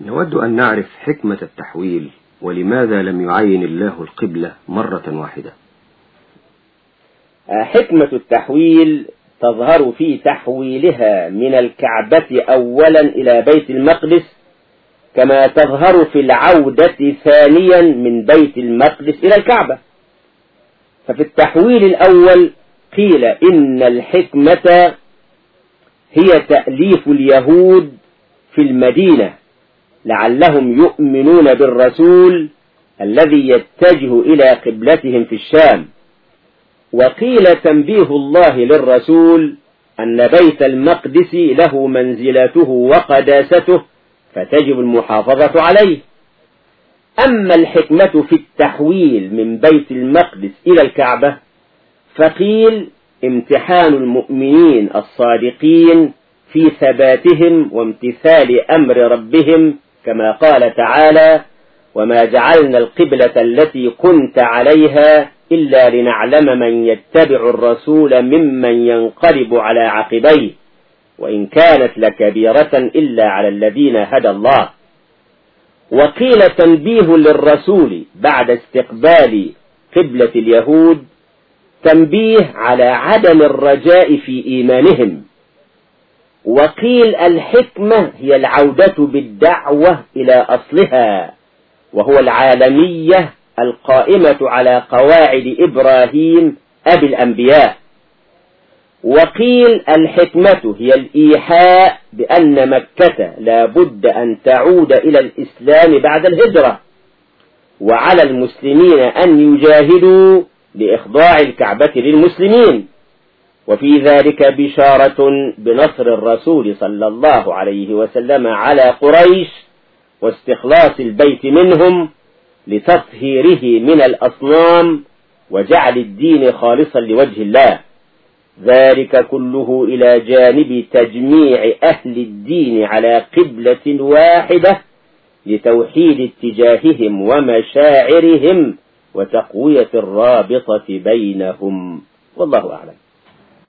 نود أن نعرف حكمة التحويل ولماذا لم يعين الله القبلة مرة واحدة. حكمة التحويل تظهر في تحويلها من الكعبة أولا إلى بيت المقدس كما تظهر في العودة ثانيا من بيت المقدس إلى الكعبة. ففي التحويل الأول قيل إن الحكمة هي تأليف اليهود في المدينة. لعلهم يؤمنون بالرسول الذي يتجه إلى قبلتهم في الشام. وقيل تنبيه الله للرسول أن بيت المقدس له منزلته وقداسته فتجب المحافظة عليه. أما الحكمة في التحويل من بيت المقدس إلى الكعبة فقيل امتحان المؤمنين الصادقين في ثباتهم وامتثال أمر ربهم كما قال تعالى وما جعلنا القبلة التي كنت عليها إلا لنعلم من يتبع الرسول ممن ينقلب على عقبيه وإن كانت لكبيرة إلا على الذين هدى الله. وقيل تنبيه للرسول بعد استقبال قبلة اليهود تنبيه على عدم الرجاء في إيمانهم. وقيل الحكمة هي العودة بالدعوة إلى أصلها وهو العالمية القائمة على قواعد إبراهيم أبي الأنبياء. وقيل الحكمة هي الإيحاء بأن مكة لا بد أن تعود إلى الإسلام بعد الهجرة وعلى المسلمين أن يجاهدوا لإخضاع الكعبة للمسلمين. وفي ذلك بشارة بنصر الرسول صلى الله عليه وسلم على قريش واستخلاص البيت منهم لتطهيره من الأصنام وجعل الدين خالصا لوجه الله. ذلك كله إلى جانب تجميع أهل الدين على قبلة واحدة لتوحيد اتجاههم ومشاعرهم وتقوية الرابطة بينهم. والله أعلم.